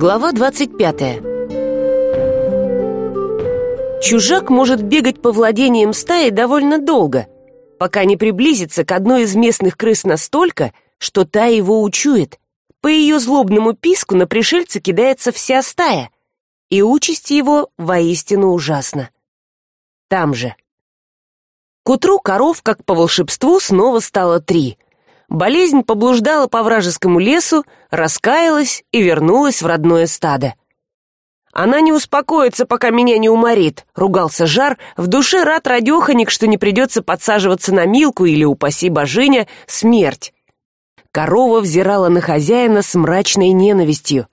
Глава двадцать пятая Чужак может бегать по владениям стаи довольно долго, пока не приблизится к одной из местных крыс настолько, что та его учует. По ее злобному писку на пришельца кидается вся стая, и участь его воистину ужасна. Там же. К утру коров, как по волшебству, снова стало три — болезнь поблуждала по вражескому лесу раскаялась и вернулась в родное стадо. Она не успокоится пока меня не уморит ругался жар. В душе рад радеханик что не придется подсаживаться на милку или упаси божиня смерть корова взирала на хозяина с мрачной ненавистью.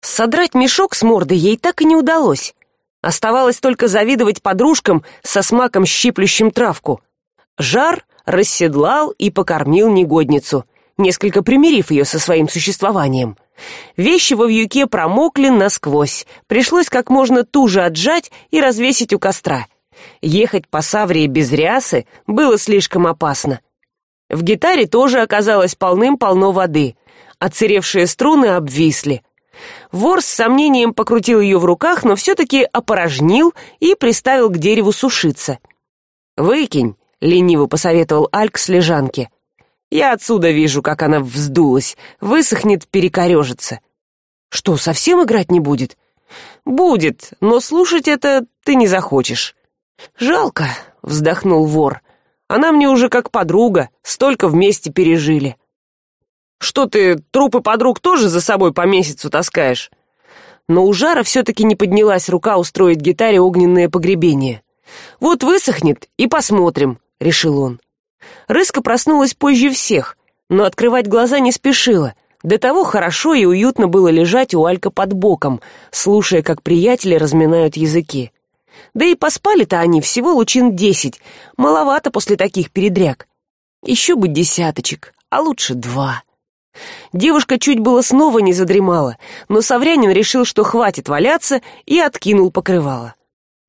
Содрать мешок с морды ей так и не удалось. Оставалось только завидовать подружкам со смаком щиплющим травку. Жар расседлал и покормил негодницу несколько примирив ее со своим существованием. Вещи во вьюке промокли насквозь пришлось как можно туже отжать и развесить у костра. Ехать по саврии без рясы было слишком опасно. В гитаре тоже оказалось полным полно воды. Отсыревшие струны обвисли. Вор с сомнением покрутил ее в руках но все таки опорожнил и приставил к дереву сушиться. Выкинь лениво посоветовал альк с лежанки. Я отсюда вижу как она вздулась высохнет перекорежится что совсем играть не будет? Будет но слушать это ты не захочешь жалко вздохнул вор. Она мне уже как подруга столько вместе пережили что ты трупы подруг тоже за собой по месяцу таскаешь? Но у жара все таки не поднялась рука устроить гитаре огненное погребение. Вот высохнет и посмотрим решил он. Рыска проснулась позже всех но открывать глаза не спешила. До того хорошо и уютно было лежать у алька под боком слушая как приятели разминают языки. Да и поспали то они всего лучин десять маловато после таких передряг. Еще бы десяточек а лучше два. Девушка чуть было снова не задремала но саврянин решил что хватит валяться и откинул покрывало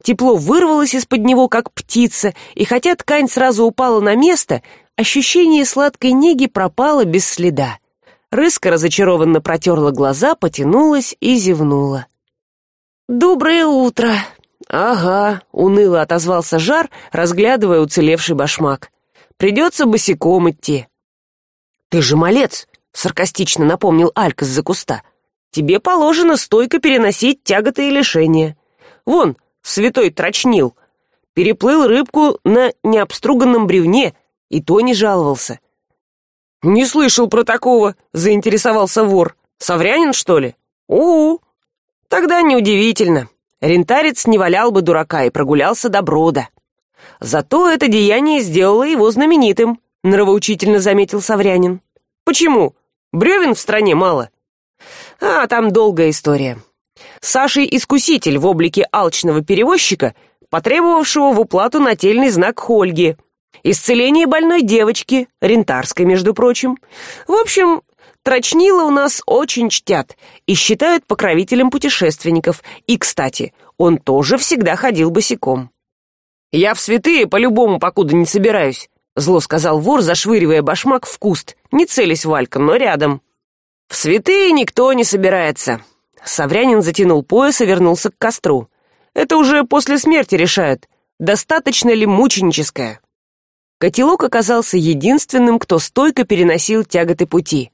тепло вырвалось из под него как птица и хотя ткань сразу упала на место ощущение сладкой неги пропало без следа. Рыска разочарованно протерла глаза потянулась и зевнула. Доброе утро! Ага уныло отозвался жар разглядывая уцелевший башмак. Придется босиком идти ты же малец саркастично напомнил алька с за куста. Тебе положено стойко переносить тяготы и лишения. Вон святой трочнил переплыл рыбку на необструганном бревне и то не жаловался. Не слышал про такого заинтересовался вор. Саврянин что ли? У, -у. тогда неудивительно. Рентарец не валял бы дурака и прогулялся до брода. Зато это деяние сделало его знаменитым нравоучительно заметил саврянин. Почему? Бревен в стране мало а там долгая история сашей искуситель в облике алчного перевозчика потребовавшего в уплату нательный знак хольги. Исцеление больной девочки рентарской между прочим. В общем трочнила у нас очень чтят и считают покровителем путешественников. И кстати он тоже всегда ходил босиком. Я в святые по любому покуда не собираюсь зло сказал вор зашвыривая башмак в куст не целясь вальком но рядом. В святые никто не собирается саврянин затянул пояс и вернулся к костру. Это уже после смерти решают достаточно ли мученическое котелок оказался единственным кто стойко переносил тяготы пути.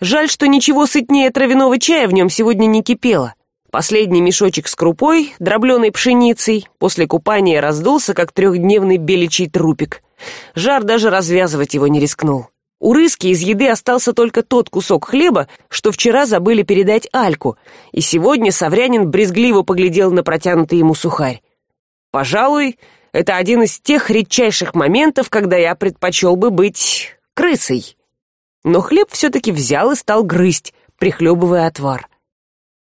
Жаль что ничего сытнее травяного чая в нем сегодня не кипело. Последний мешочек с крупой дробленой пшеницей после купания раздулся как трехдневный беличий трупик. Жар даже развязывать его не рискнул у рыски из еды остался только тот кусок хлеба что вчера забыли передать альку и сегодня саврянин брезгливо поглядел на протянутый ему сухарь. Пожалуй это один из тех редчайших моментов когда я предпочел бы быть крысой но хлеб все таки взял и стал грызть прихлебывая отвар.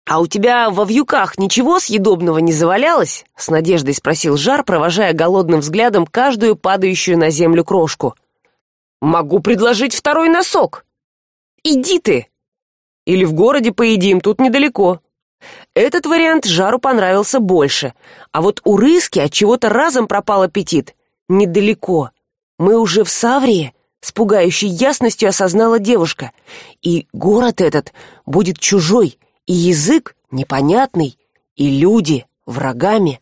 А у тебя во вьюках ничего съедобного не завалялось с надеждой спросил жар провожая голодным взглядом каждую падающую на землю крошку могу предложить второй носок. Иди ты! Или в городе поедим тут недалеко. Этот вариант жару понравился больше. А вот у рыски от чего то разом пропал аппетит. Недалеко. Мы уже в саврии с пугающей ясностью осознала девушка. И город этот будет чужой и язык непонятный, и люди врагами.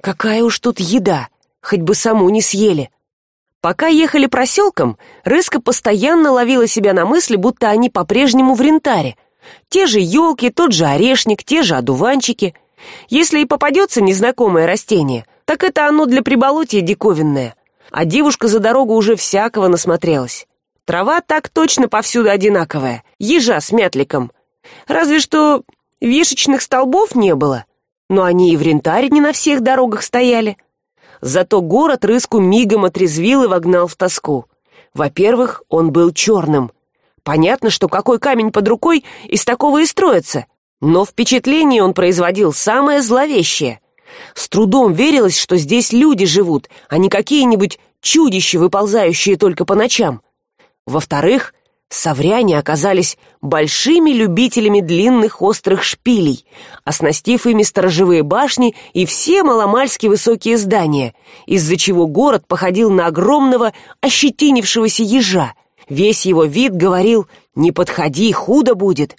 Какая уж тут еда, хоть бы саму не съели. Пока ехали проселком, Рыска постоянно ловила себя на мысли, будто они по-прежнему в рентаре. Те же елки, тот же орешник, те же одуванчики. Если и попадется незнакомое растение, так это оно для приболотья диковинное. А девушка за дорогу уже всякого насмотрелась. Трава так точно повсюду одинаковая, ежа с мятликом. Разве что вешечных столбов не было, но они и в рентаре не на всех дорогах стояли зато город рыску мигом отрезвил и вогнал в тоску. Во первых он был черным. Понятно что какой камень под рукой из такого и строится но впечатление он производил самое зловещее. С трудом верилось что здесь люди живут а не какие нибудь чудища выползающие только по ночам. Во вторых савряне оказались большими любителями длинных острых шпилей оснастив ими сторожевые башни и все маломальски высокие здания из за чего город походил на огромного ощетинившегося ежа. Весь его вид говорил не подходи худо будет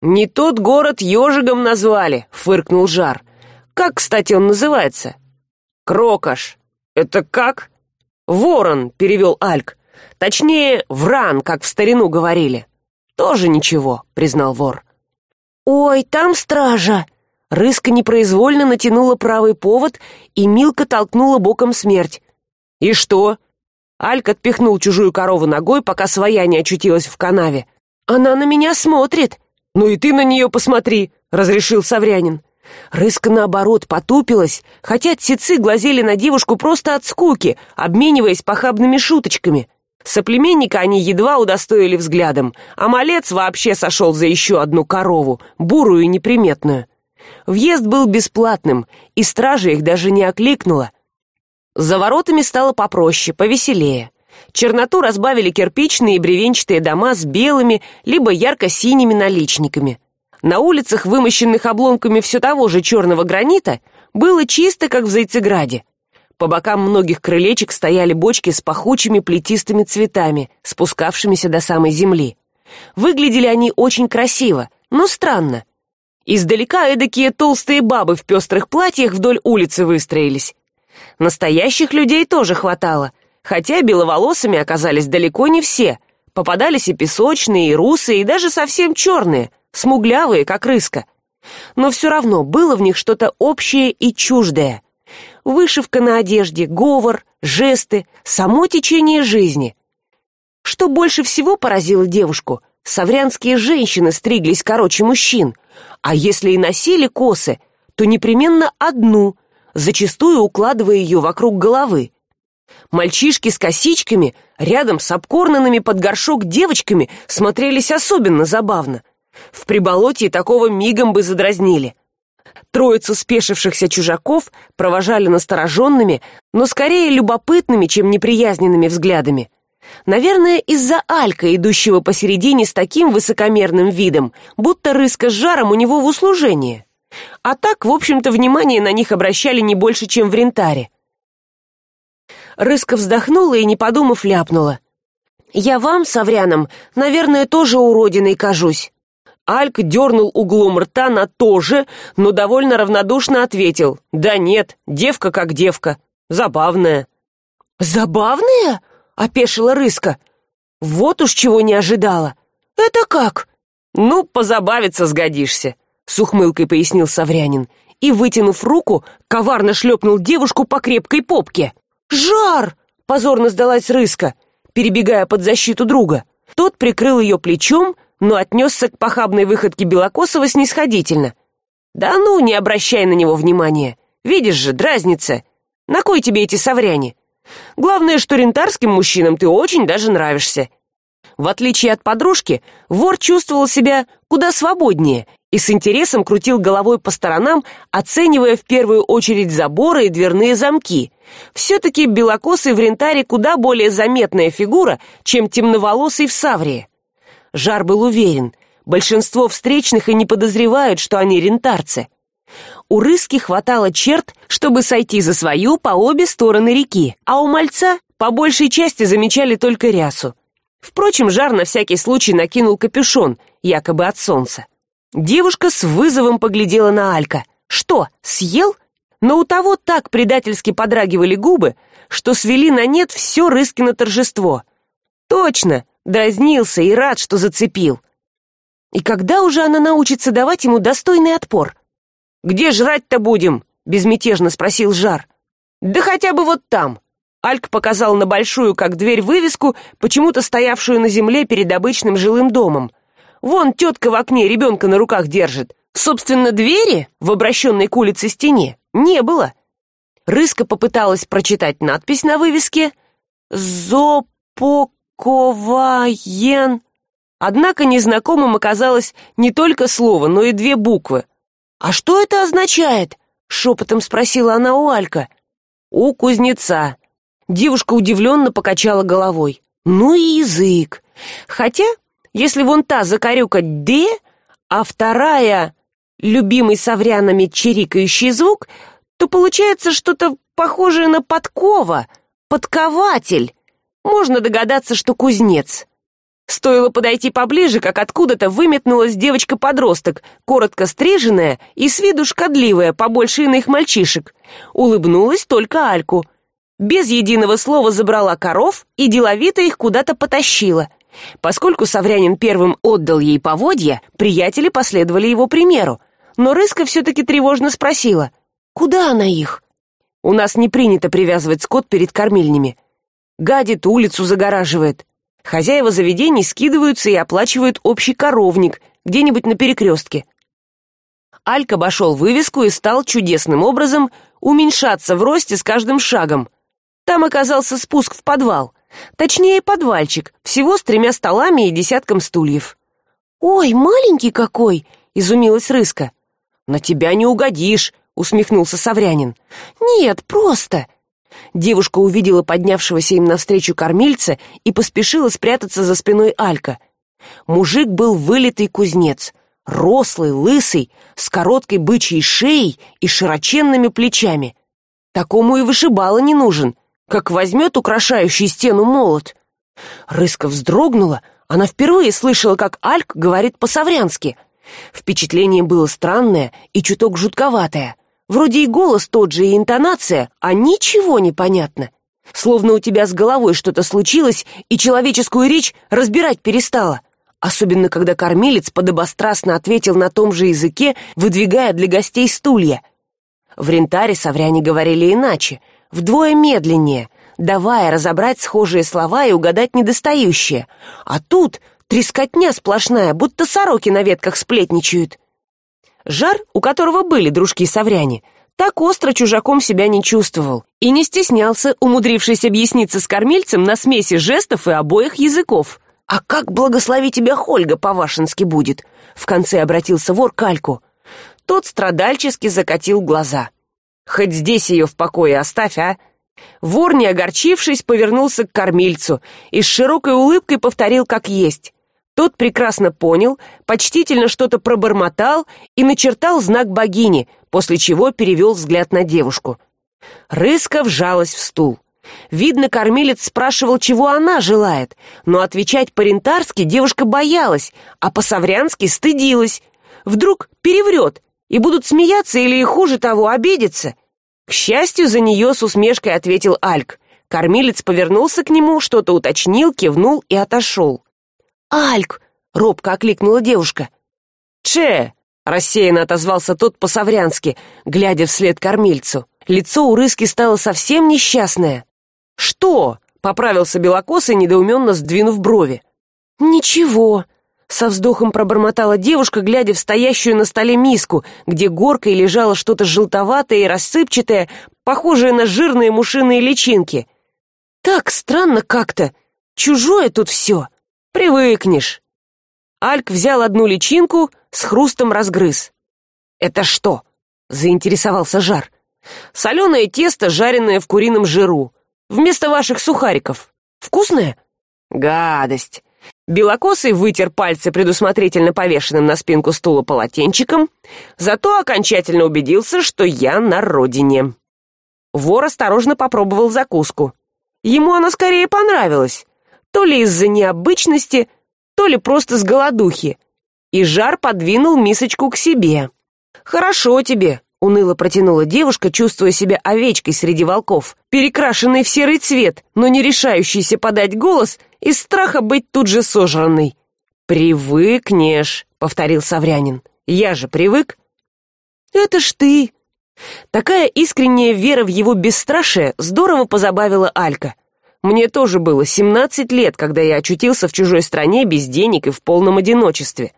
не тот город ежигом назвали фыркнул жар. Как кстати он называется? Крокаш это как? Ворон перевел альк точнее вран как в старину говорили. Тоже ничего признал вор. Ой там стража! Рыска непроизвольно натянула правый повод и милка толкнула боком смерть. И что? Альк отпихнул чужую корову ногой пока своя не очутилась в канаве. Она на меня смотрит! Ну и ты на нее посмотри разрешил саврянин. Рыска наоборот потупилась хотя птицы глазели на девушку просто от скуки обмениваясь похабными шуточками соплеменника они едва удостоили взглядом а малец вообще сошел за еще одну корову бурую и неприметную. Въезд был бесплатным и стража их даже не окликнула. За воротами стало попроще повеселее. Черноту разбавили кирпичные и бревенчатые дома с белыми либо ярко синими наличниками. На улицах вымощенных обломками все того же черного гранита было чисто как в зайцеграде по бокам многих крылечек стояли бочки с пахучими плетистыми цветами спускавшимися до самой земли. Выглядели они очень красиво но странно. Издалека эдакие толстые бабы в пестрых платьях вдоль улицы выстроились. Настоящих людей тоже хватало хотя беловолосыми оказались далеко не все. Попадались и песочные и русые и даже совсем черные смуглявые как рыска. Но все равно было в них что то общее и чуждое вышивка на одежде говор жесты само течение жизни. Что больше всего поразило девушку саврянские женщины стриглись короче мужчин а если и носили косы то непременно одну зачастую укладывая ее вокруг головы. Мальчишки с косичками рядом с обкорнанными под горшок девочками смотрелись особенно забавно. В приболотье такого мигом бы задразнили троицу спешившихся чужаков провожали настороженными но скорее любопытными чем неприязненными взглядами. Наверное из за алька идущего посередине с таким высокомерным видом будто рыска с жаром у него в услужении. А так в общем то внимание на них обращали не больше чем в рентаре. Рыска вздохнула и не подумав ляпнула. Я вам саврянам наверное тоже уродиной кажусь альк дернул углом рта на то же но довольно равнодушно ответил. Да нет девка как девка. Забавная забавная опешила рыска. Вот уж чего не ожидала. Это как? Ну позабавиться сгодишься с ухмылкой пояснил саврянин и вытянув руку коварно шлепнул девушку по крепкой попке. Жар позорно сдалась рыска перебегая под защиту друга. Тот прикрыл ее плечом но отнесся к похабной выходке белокосова снисходительно. Да ну не обращай на него внимания. Видишь же дразнится на кой тебе эти совряне главное что рентарским мужчинам ты очень даже нравишься в отличие от подружки вор чувствовал себя куда свободнее и с интересом крутил головой по сторонам оценивая в первую очередь заборы и дверные замки. Все таки белокосый в рентаре куда более заметная фигура чем темноволосый в саврии жар был уверен. Большинство встречных и не подозревают что они рентарцы. У рыски хватало черт чтобы сойти за свою по обе стороны реки а у мальца по большей части замечали только рясу. Впрочем жар на всякий случай накинул капюшон якобы от солнца. Девушка с вызовом поглядела на алька. Что съел? Но у того так предательски подрагивали губы что свели на нет все рыскино торжество. Точно дразнился и рад что зацепил. И когда уже она научится давать ему достойный отпор? Где жрать то будем безмятежно спросил жар. Да хотя бы вот там альк показал на большую как дверь вывеску почему то стоявшую на земле перед обычным жилым домом. Вон тетка в окне ребенка на руках держит. Собственно двери в обращенной к улице стене не было рыска попыталась прочитать надпись на вывеске зопоковаен однако незнакомым оказалось не только слово но и две буквы. А что это означает шепотом спросила она у алька. У кузнеца девушка удивленно покачала головой. Ну и язык. Хотя если вон та закорюка д а вторая любимый саврянами чирикающий звук то получается что то похожее на подкова подкователь можно догадаться что кузнец. Стоило подойти поближе как откуда то выметнулась девочка подросток коротко стриженная и с виду шкодливая побольше иных мальчишек. Улыбнулась только альку. Без единого слова забрала коров и деловито их куда то потащила. Поскольку саврянин первым отдал ей поводья приятели последовали его примеру. Но рыска все таки тревожно спросила куда она их? У нас не принято привязывать скот перед кормильнями гадит улицу загораживает. Хозяева заведений скидываются и оплачивают общий коровник где нибудь на перекрестке. Альк обошел вывеску и стал чудесным образом уменьшаться в росте с каждым шагом. Там оказался спуск в подвал. Точнее подвальчик всего с тремя столами и десятком стульев. Ой маленький какой изумилась рыска. На тебя не угодишь усмехнулся саврянин. Нет просто девушка увидела поднявшегося им навстречу кормильца и поспешила спрятаться за спиной алька. Мужик был вылитый кузнец рослый лысый с короткой бычьей шеей и широченными плечами. Такому и вышибала не нужен как возьмет украшающий стену молот. Рыска вздрогнула она впервые слышала как альк говорит по саврянски впечатление было странное и чуток жутковатое вроде и голос тот же и интонация а ничего не понятно. Словно у тебя с головой что то случилось и человеческую речь разбирать перестала. Особенно когда кормилец подобострастно ответил на том же языке выдвигая для гостей стулья. В рентаре савряне говорили иначе вдвое медленнее давая разобрать схожие слова и угадать недостающие. А тут трескотня сплошная будто сороки на ветках сплетничают жар у которого были дружки савряне так остро чужаком себя не чувствовал и не стеснялся умудрившись объясниться с кормильцем на смеси жестов и обоих языков. А как благослови тебя хольга по вашински будет в конце обратился вор к альку. Тот страдальчески закатил глаза. Хоть здесь ее в покое оставь а? Вор не огорчившись повернулся к кормильцу и с широкой улыбкой повторил как есть тот прекрасно понял почтительно что то пробормотал и начертал знак богини после чего перевел взгляд на девушку. Рыска вжалась в стул. Видно кормилец спрашивал чего она желает но отвечать по рентарски девушка боялась а по саврянски стыдилась. Вдруг переврет и будут смеяться или хуже того обидеться. К счастью за нее с усмешкой ответил альк. Кормилец повернулся к нему что то уточнил кивнул и отошел альк робко окликнула девушка. Че рассеянно отозвался тот по саврянски глядя вслед кормильцу. Лицо у рыски стало совсем несчастное. Что поправился белокосый недоуменно сдвинув брови. Ничего со вздохом пробормотала девушка глядя в стоящую на столе миску где горкой лежало что то желтоватое и рассыпчатое похожее на жирные мушиные личинки. Так странно как то чужое тут все привыкнешь альк взял одну личинку с хрустом разгрыз. Это что заинтересовался жар. Соленое тесто жареное в курином жиру. Вместо ваших сухариков. Вкусное? Гадость белокосый вытер пальцы предусмотрительно повешенным на спинку стула полотенчиком зато окончательно убедился что я на родине. Вор осторожно попробовал закуску. Ему она скорее понравилась то ли из за необычности то ли просто с голодухи. И жар подвинул мисочку к себе. Хорошо тебе уныло протянула девушка чувствуя себя овечкой среди волков перекрашенной в серый цвет но не решающейся подать голос из страха быть тут же сожранной. Привыкнешь повторил саврянин. Я же привык это ж ты такая искренняя вера в его бесстрашие здорово позабавила алька мне тоже было семнадцать лет когда я очутился в чужой стране без денег и в полном одиночестве.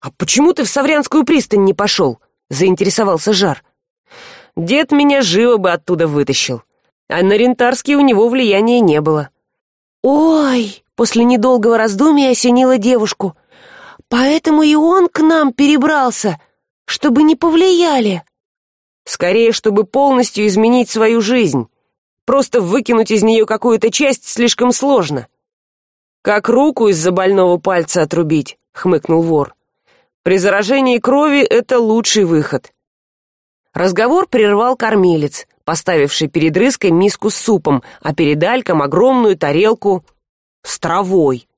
А почему ты в саврянскую пристань не пошел заинтересовался жар. Дед меня живо бы оттуда вытащил а на рентарский у него влияния не было ой после недолгого раздумья осенила девушку. Поэтому и он к нам перебрался чтобы не повлияли скорее чтобы полностью изменить свою жизнь просто выкинуть из нее какую то часть слишком сложно. Как руку из за больного пальца отрубить хмыкнул вор. При заражении крови это лучший выход. Разговор прервал кормилец поставивший перед рыской миску с супом а перед альком огромную тарелку с травой.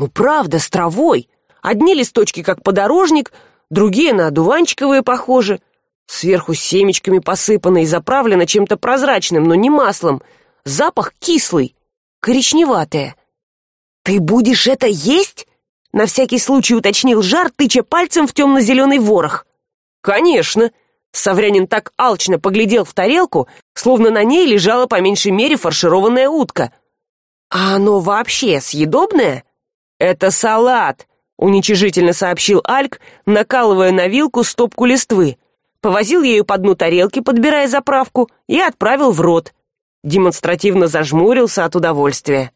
Ну правда с травой. Одни листочки как подорожник другие на одуванчиковые похожи сверху семечками посыпано и заправлено чем то прозрачным но не маслом. Запах кислый коричневатое. Ты будешь это есть на всякий случай уточнил жар тыча пальцем в темно зеленый ворох. Конечно саврянин так алчно поглядел в тарелку словно на ней лежала по меньшей мере фаршированная утка. А оно вообще съедобное? Это салат уничижительно сообщил альк накалывая на вилку стопку листвы повозил ею по дну тарелки подбирая заправку и отправил в рот. Демонстративно зажмурился от удовольствия.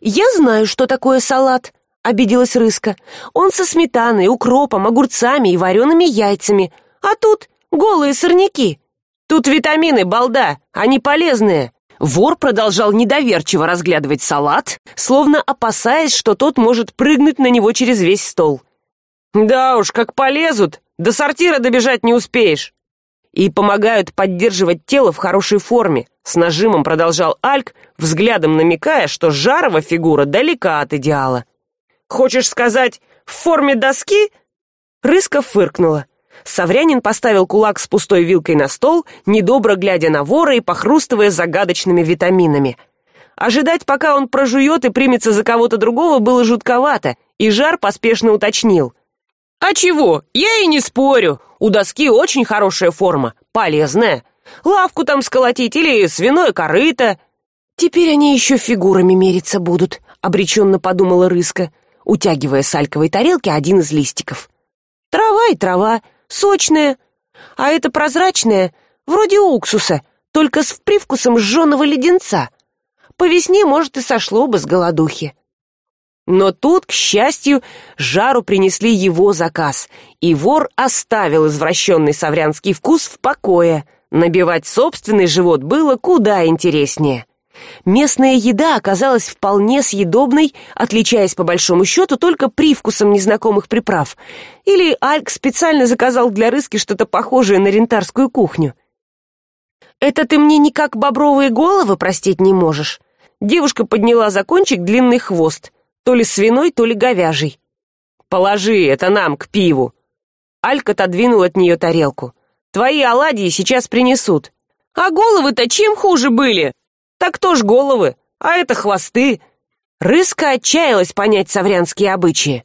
Я знаю что такое салат обиделась рыска. Он со сметаной укропом огурцами и вареными яйцами. А тут голые сорняки. Тут витамины балда они полезные вор продолжал недоверчиво разглядывать салат словно опасаясь что тот может прыгнуть на него через весь стол. Да уж как полезут до сортира добежать не успеешь. И помогают поддерживать тело в хорошей форме с нажимом продолжал альк взглядом намекая что жарова фигура далека от идеала. Хочешь сказать в форме доски? Рыска фыркнула. Саврянин поставил кулак с пустой вилкой на стол недобро глядя на вора и похрустывая загадочными витаминами. Ожидать пока он прожует и примется за кого то другого было жутковато и жар поспешно уточнил а чего? Я и не спорю. У доски очень хорошая форма полезная. Лавку там сколотить или свиное корыто. Теперь они еще фигурами мериться будут обреченно подумала рыска утягивая с тарелки один из листиков. Трава и трава сочная а это прозрачная вроде уксуса только с привкусом жженого леденца. По весне может и сошло бы с голодухи но тут к счастью жару принесли его заказ и вор оставил извращенный саврянский вкус в покое. Набивать собственный живот было куда интереснее. Местная еда оказалась вполне съедобной отличаясь по большому счету только привкусом незнакомых приправ. Или альк специально заказал для рыски что то похожее на рентарскую кухню. Это ты мне никак бобровые головы простить не можешь? Девушка подняла за кончик длинный хвост то ли свиной то ли говяжий. Положи это нам к пиву альк отодвинул от нее тарелку. Твои оладьи сейчас принесут а головы то чем хуже были? Так тоже головы а это хвосты рыска отчаялась понять саврянские обычаи.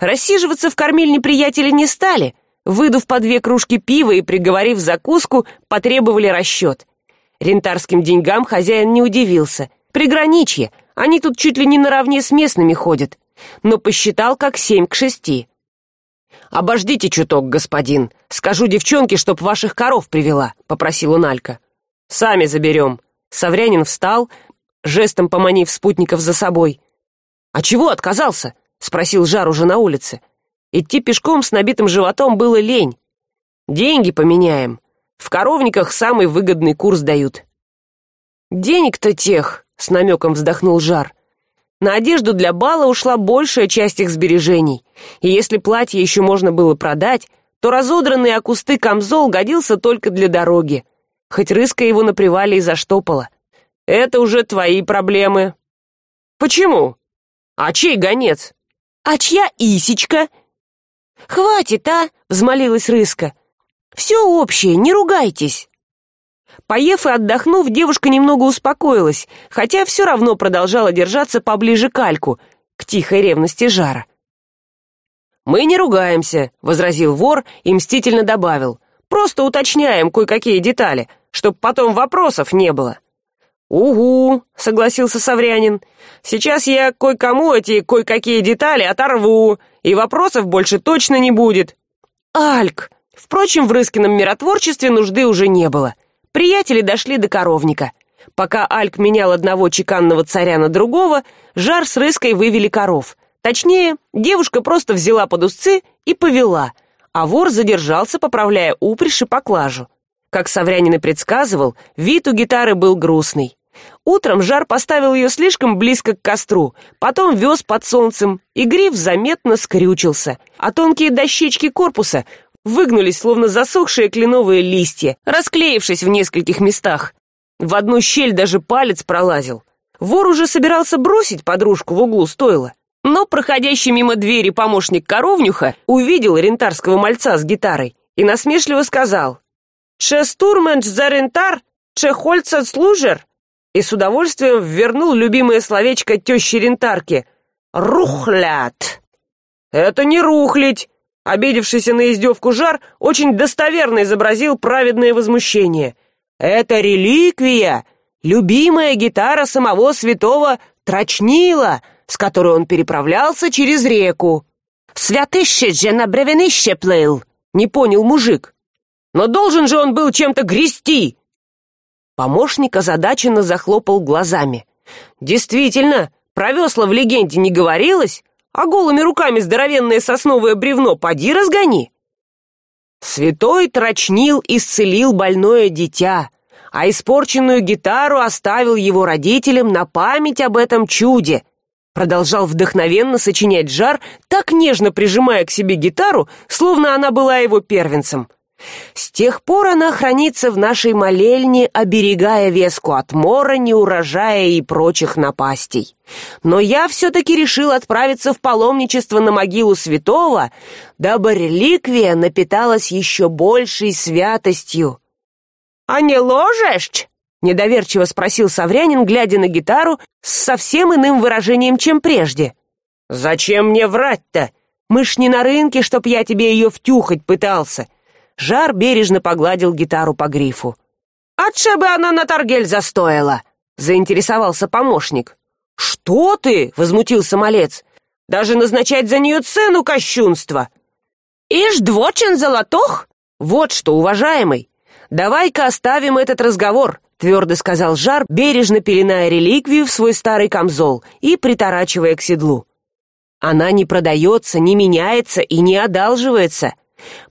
Рассиживаться в кормильне приятели не стали. Выдув по две кружки пива и приговорив закуску потребовали расчет. Рентарским деньгам хозяин не удивился. Приграничье они тут чуть ли не наравне с местными ходят но посчитал как семь к шести. Обождите чуток господин. Скажу девчонке чтоб ваших коров привела попросил он алька. Сами заберем саврянин встал жестом поманив спутников за собой. А чего отказался спросил жар уже на улице. Идти пешком с набитым животом было лень. Деньги поменяем. В коровниках самый выгодный курс дают. Денег то тех с намеком вздохнул жар. На одежду для бала ушла большая часть их сбережений. И если платье еще можно было продать то разодранный о кусты камзол годился только для дороги. Хоть рыска его на привале и заштопала. Это уже твои проблемы. Почему? А чей гонец? А чья исечка? Хватит а взмолилась рыска. Все общее не ругайтесь поев и отдохнув девушка немного успокоилась хотя все равно продолжала держаться поближе к альку к тихой ревности жара. Мы не ругаемся возразил вор и мстительно добавил. Просто уточняем кое какие детали чтоб потом вопросов не было угу согласился саврянин. Сейчас я кое кому эти кое какие детали оторву и вопросов больше точно не будет альк впрочем в рыскином миротворчестве нужды уже не было приятели дошли до коровника. Пока альк менял одного чеканного царя на другого жар с рыской вывели коров. Точнее девушка просто взяла под узцы и повела а вор задержался поправляя упряжь и поклажу. Как саврянин и предсказывал вид у гитары был грустный. Утром жар поставил ее слишком близко к костру потом вез под солнцем и гриф заметно скрючился а тонкие дощечки корпуса выгнулись словно засохшие кленовые листья расклеившись в нескольких местах. В одну щель даже палец пролазил. Вор уже собирался бросить подружку в углу стойла но проходящий мимо двери помощник коровнюха увидел рентарского мальца с гитарой и насмешливо сказал че стурменч за рентар? Че хольца служер? И с удовольствием вернул любимое словечко тещи рентарки рухлят это не рухлить обидевшийся на издевку жар очень достоверно изобразил праведное возмущение. Это реликвия! Любимая гитара самого святого трочнила с которой он переправлялся через реку! Святыще же на бревенище плыл не понял мужик. Но должен же он был чем то грести! Помощник озадаченно захлопал глазами. Действительно про весла в легенде не говорилось а голыми руками здоровенное сосновое бревно поди разгони. Святой трочнил исцелил больное дитя а испорченную гитару оставил его родителям на память об этом чуде. Продолжал вдохновенно сочинять жар так нежно прижимая к себе гитару словно она была его первенцем с тех пор она хранится в нашей молельне оберегая веску от мора неурожая и прочих напастей. Но я все таки решил отправиться в паломничество на могилу святого дабы реликвия напиталась еще большей святостью. А не ложешь недоверчиво спросил саврянин глядя на гитару с совсем иным выражением чем прежде. Зачем мне врать то мы ж не на рынке чтоб я тебе ее втюхать пытался жар бережно погладил гитару по грифу. А бы она на торгель застояла заинтересовался помощник. Что ты возмутился малец. Даже назначать за нее цену кощунства ишь двочин золотох! Вот что уважаемый давай ка оставим этот разговор твердо сказал жар бережно пеленая реликвию в свой старый камзол и приторачивая к седлу. Она не продается не меняется и не одалживается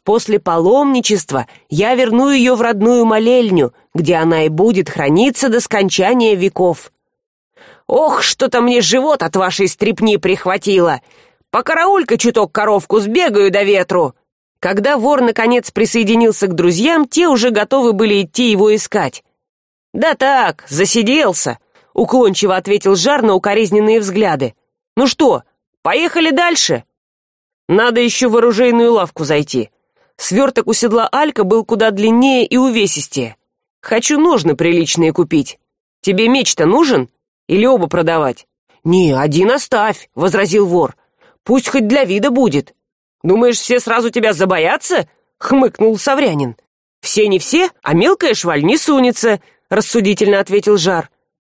после паломничества я верну ее в родную молельню где она и будет храниться до скончания веков. Ох что то мне живот от вашей стрепни прихватило. Покараулька чуток коровку сбегаю до ветру. Когда вор наконец присоединился к друзьям те уже готовы были идти его искать. Да так засиделся уклончиво ответил жар на укоризненные взгляды. Ну что поехали дальше? Надо еще в оружейную лавку зайти сверток у седла алька был куда длиннее и увесистее. Хочу ножны приличные купить. Тебе меч то нужен? Или оба продавать не один оставь возразил вор пусть хоть для вида будет думаешь все сразу тебя забоятся хмыкнул саврянин все не все а мелкая шваль не сунется рассудительно ответил жар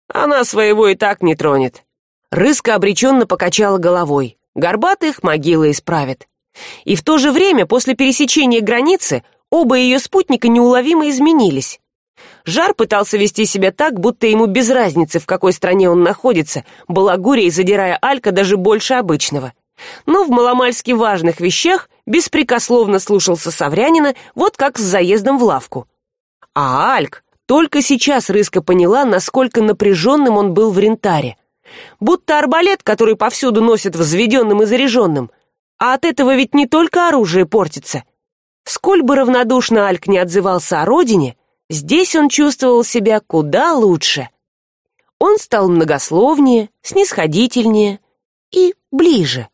она своего и так не тронет. Рыска обреченно покачала головой. Горбатых могила исправит и в то же время после пересечения границы оба ее спутника неуловимо изменились. Жар пытался вести себя так будто ему без разницы в какой стране он находится балагуря задирая алька даже больше обычного. Но в маломальски важных вещах беспрекословно слушался саврянина вот как с заездом в лавку. А альк только сейчас рыска поняла насколько напряженным он был в рентаре. Будто арбалет который повсюду носят взведенным и заряженным а от этого ведь не только оружие портится. Сколь бы равнодушно альк не отзывался о родине здесь он чувствовал себя куда лучше. Он стал многословнее снисходительнее и ближе.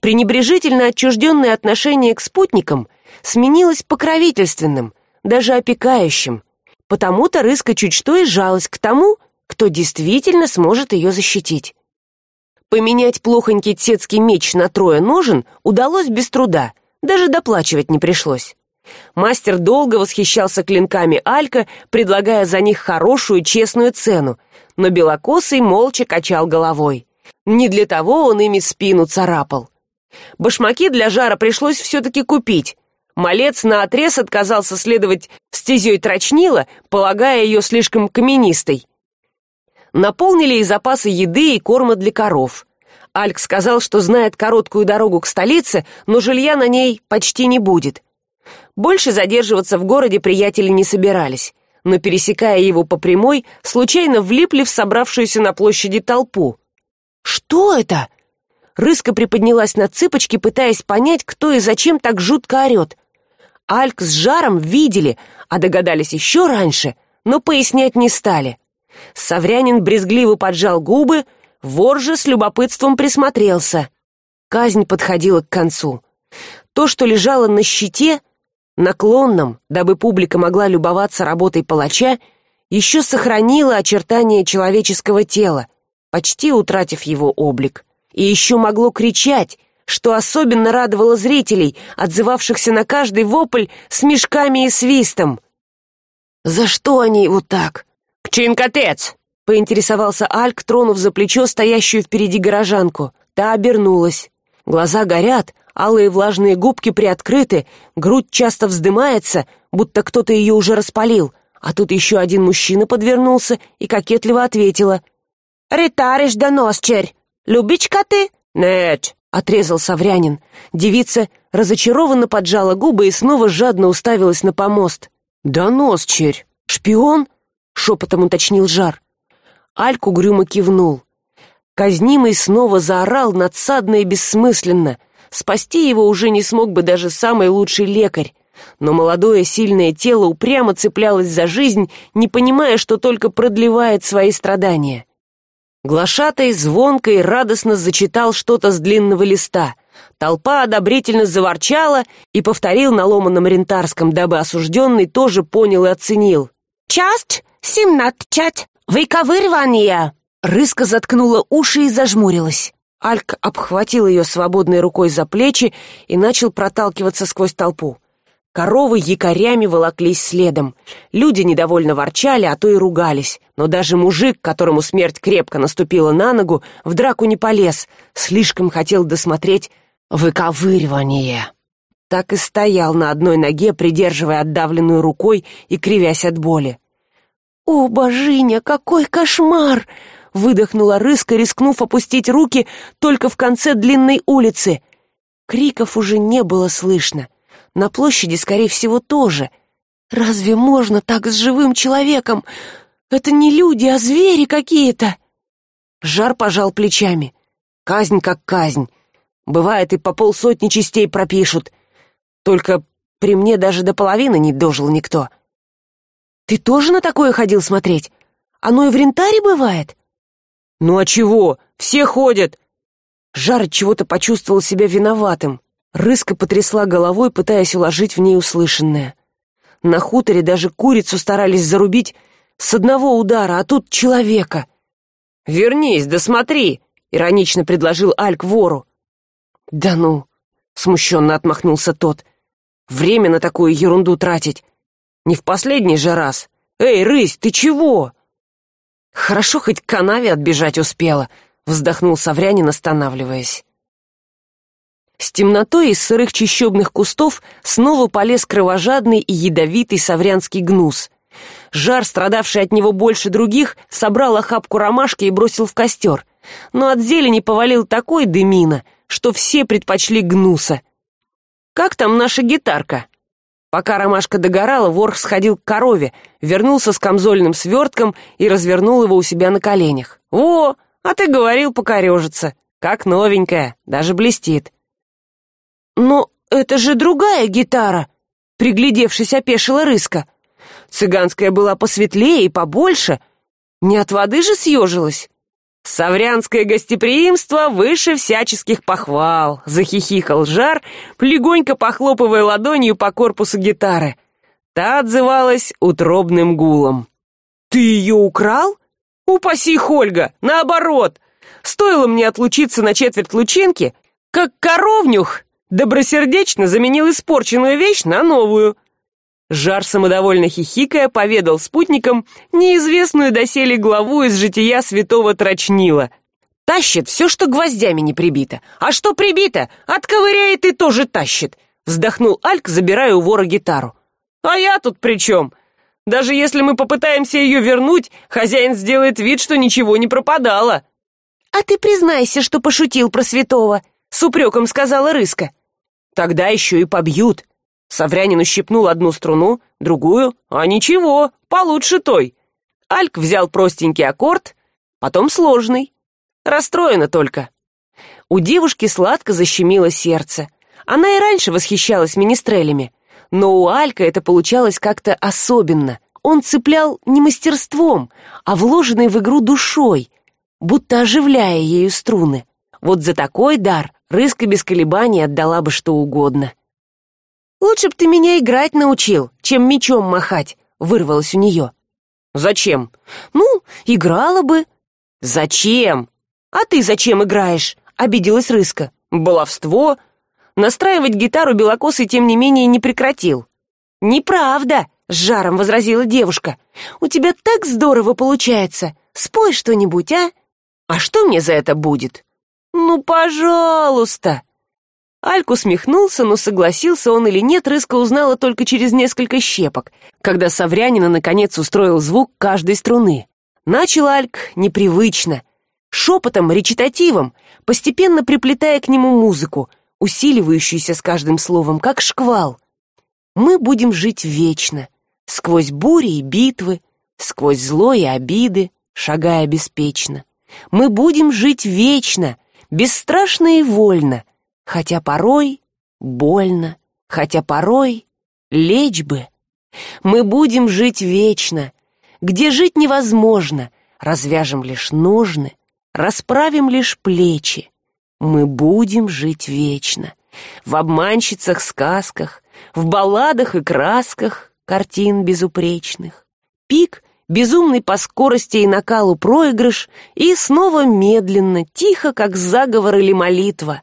Пренебрежительно отчужденное отношение к спутникам сменилось покровительственным даже опекающим. Потому то рыска чуть что и жалась к тому кто действительно сможет ее защитить поменять плохонький цецкий меч на трое ножен удалось без труда даже доплачивать не пришлось. Мастер долго восхищался клинками алька предлагая за них хорошую честную цену но белокосый молча качал головой. Не для того он ими спину царапал. Башмаки для жара пришлось все таки купить. Малец наотрез отказался следовать стезей трочнила полагая ее слишком каменистой наполнили и запасы еды и корма для коров. Альк сказал что знает короткую дорогу к столице но жилья на ней почти не будет. Больше задерживаться в городе приятели не собирались но пересекая его по прямой случайно влипли в собравшуюся на площади толпу. Что это? Рыска приподнялась на цыпочки пытаясь понять кто и зачем так жутко орет альк с жаром видели а догадались еще раньше но пояснять не стали саврянин брезгливо поджал губы вор же с любопытством присмотрелся. Казнь подходила к концу. То что лежало на щите наклонном дабы публика могла любоваться работой палача еще сохранило очертания человеческого тела почти утратив его облик. И еще могло кричать что особенно радовало зрителей отзывавшихся на каждый вопль с мешками и свистом. За что они его так кчинкотец поинтересовался альк тронув за плечо стоящую впереди горожанку. Та обернулась. Глаза горят алые влажные губки приоткрыты грудь часто вздымается будто кто то ее уже распалил. А тут еще один мужчина подвернулся и кокетливо ответила. Ритариш да носчерь! Любичка ты? Нет отрезал саврянин. Девица разочарованно поджала губы и снова жадно уставилась на помост. Да носчерь! Шпион шепотом уточнил жар. Альк угрюмо кивнул. Казнимый снова заорал надсадно и бессмысленно. Спасти его уже не смог бы даже самый лучший лекарь. Но молодое сильное тело упрямо цеплялось за жизнь не понимая что только продлевает свои страдания. Глашатай звонко и радостно зачитал что то с длинного листа. Толпа одобрительно заворчала и повторил на ломаном рентарском дабы осужденный тоже понял и оценил. Часть семнадцать. Выковыривание. Рыска заткнула уши и зажмурилась. Альк обхватил ее свободной рукой за плечи и начал проталкиваться сквозь толпу. Коровы якорями волоклись следом. Люди недовольно ворчали а то и ругались. Но даже мужик которому смерть крепко наступила на ногу в драку не полез. Слишком хотел досмотреть выковыривание. Так и стоял на одной ноге придерживая отдавленную рукой и кривясь от боли о божиня какой кошмар выдохнула рыска рискнув опустить руки только в конце длинной улицы. Криков уже не было слышно. На площади скорее всего тоже. Разве можно так с живым человеком? Это не люди а звери какие то жар пожал плечами. Казнь как казнь. Бывает и по полсотни частей пропишут. Только при мне даже до половины не дожил никто ты тоже на такое ходил смотреть? Оно и в рентаре бывает? Ну а чего? Все ходят. Жар от чего то почувствовал себя виноватым. Рыска потрясла головой пытаясь уложить в ней услышанное. На хуторе даже курицу старались зарубить с одного удара а тут человека. Вернись да смотри иронично предложил альк вору. Да ну смущенно отмахнулся тот. Время на такую ерунду тратить не в последний же раз. Эй рысь ты чего? Хорошо хоть к канаве отбежать успела вздохнул саврянин останавливаясь. С темнотой из сырых чащобных кустов снова полез кровожадный и ядовитый саврянский гнус. Жар страдавший от него больше других собрал охапку ромашки и бросил в костер. Но от зелени повалил такой дымина что все предпочли гнуса. Как там наша гитарка пока ромашка догорала вор сходил к корове вернулся с камзольным свертком и развернул его у себя на коленях. О а ты говорил покорежится как новенькая даже блестит но это же другая гитара приглядевшись опешила рыска. Цыганская была посветлее и побольше. Не от воды же съежилась саврянское гостеприимство выше всяческих похвал захихикал жар легонько похлопывая ладонью по корпусу гитары. Та отзывалась утробным гулом. Ты ее украл? Упаси хольга наоборот! Стоило мне отлучиться на четверть лучинки как коровнюх добросердечно заменил испорченную вещь на новую жар самодовольно хихикая поведал спутникам неизвестную доселе главу из жития святого трочнила. Тащит все что гвоздями не прибито. А что прибито отковыряет и тоже тащит вздохнул альк забирая у вора гитару. А я тут при чем даже если мы попытаемся ее вернуть хозяин сделает вид что ничего не пропадало а ты признайся что пошутил про святого с упреком сказала рыска. Тогда еще и побьют саврянин ущипнул одну струну другую а ничего получше той. Альк взял простенький аккорд потом сложный. Расстроена только. У девушки сладко защемило сердце. Она и раньше восхищалась министрелями но у алька это получалось как то особенно. Он цеплял не мастерством а вложенной в игру душой будто оживляя ею струны. Вот за такой дар рыска без колебаний отдала бы что угодно лучше б ты меня играть научил чем мечом махать вырвалось у нее зачем? Ну играла бы зачем? А ты зачем играешь обиделась рыска. Баловство? Настраивать гитару белокосый тем не менее не прекратил неправда с жаром возразила девушка. У тебя так здорово получается! Спой что нибудь а? А что мне за это будет? Ну пожалуйста альк усмехнулся но согласился он или нет рыска узнала только через несколько щепок когда саврянина наконец устроил звук каждой струны. Начал альк непривычно шепотом речитативом постепенно приплетая к нему музыку усиливающуюся с каждым словом как шквал. Мы будем жить вечно сквозь бури и битвы сквозь зло и обиды шагая беспечно. Мы будем жить вечно бесстрашно и вольно хотя порой больно хотя порой лечь бы. Мы будем жить вечно. Где жить невозможно развяжем лишь ножны расправим лишь плечи. Мы будем жить вечно. В обманщицах сказках в балладах и красках картин безупречных. Пик безумный по скорости и накалу проигрыш и снова медленно тихо как заговор или молитва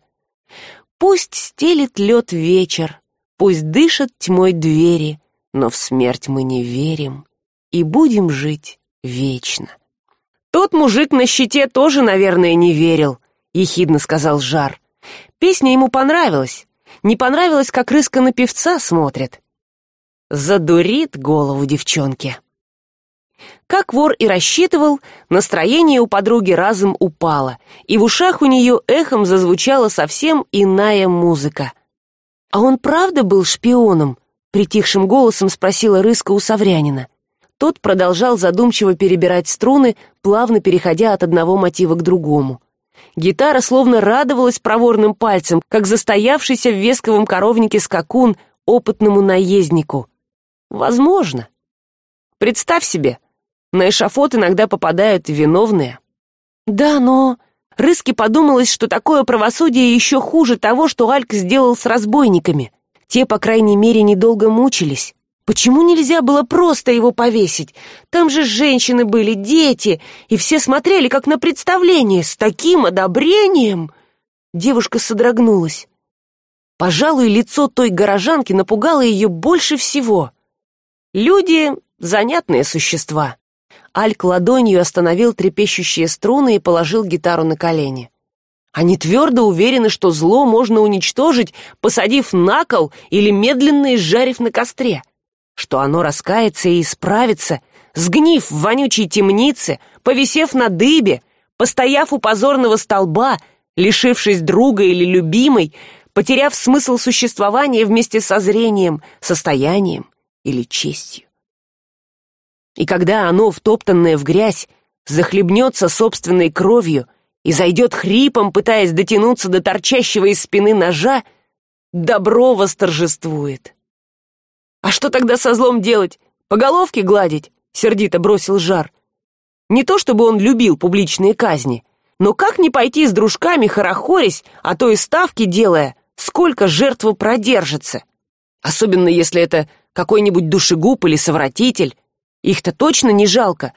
пусть стелит лед вечер пусть дышат тьмой двери но в смерть мы не верим и будем жить вечно. Тот мужик на щите тоже наверное не верил ехидно сказал жар. Песня ему понравилась не понравилось как рыска на певца смотрит задурит голову девчонке как вор и рассчитывал настроение у подруги разом упало и в ушах у нее эхом зазвучала совсем иная музыка. А он правда был шпионом притихшим голосом спросила рыска у саврянина. Тот продолжал задумчиво перебирать струны плавно переходя от одного мотива к другому. Гитара словно радовалась проворным пальцем как застоявшийся в весковом коровнике скакун опытному наезднику. Возможно. Представь себе на эшафот иногда попадают виновные. Да но рыски подумалось что такое правосудие еще хуже того что альк сделал с разбойниками. Те по крайней мере недолго мучились. Почему нельзя было просто его повесить? Там же женщины были дети и все смотрели как на представление с таким одобрением. Девушка содрогнулась. Пожалуй лицо той горожанки напугало ее больше всего. Люди занятные существа альк ладонью остановил трепещущие струны и положил гитару на колени. Они твердо уверены что зло можно уничтожить посадив на кол или медленно изжарив на костре что оно раскается и исправится сгнив в вонючей темнице повисев на дыбе постояв у позорного столба лишившись друга или любимой потеряв смысл существования вместе со зрением состоянием или честью и когда оно втоптанное в грязь захлебнется собственной кровью и зайдет хрипом пытаясь дотянуться до торчащего из спины ножа добро восторжествует. А что тогда со злом делать? По головке гладить сердито бросил жар. Не то чтобы он любил публичные казни но как не пойти с дружками хорохорясь а то и ставки делая сколько жертва продержится? Особенно если это какой нибудь душегуб или совратитель их то точно не жалко.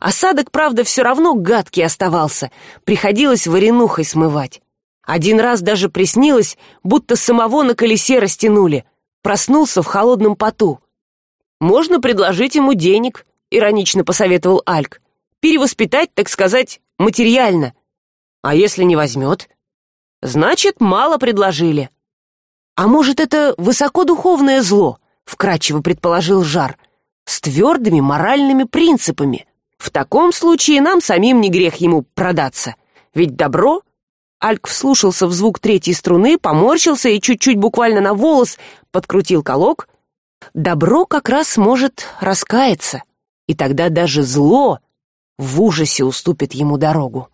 Осадок правда все равно гадкий оставался. Приходилось варенухой смывать. Один раз даже приснилось будто самого на колесе растянули. Проснулся в холодном поту. Можно предложить ему денег иронично посоветовал альк. Перевоспитать так сказать материально а если не возьмет значит мало предложили а может это высокодуховное зло вкрадчиво предположил жар с твердыми моральными принципами. В таком случае нам самим не грех ему продаться. Ведь добро альк вслушался в звук третьей струны поморщился и чуть чуть буквально на волос подкрутил колок. Добро как раз может раскаяться и тогда даже зло в ужасе уступит ему дорогу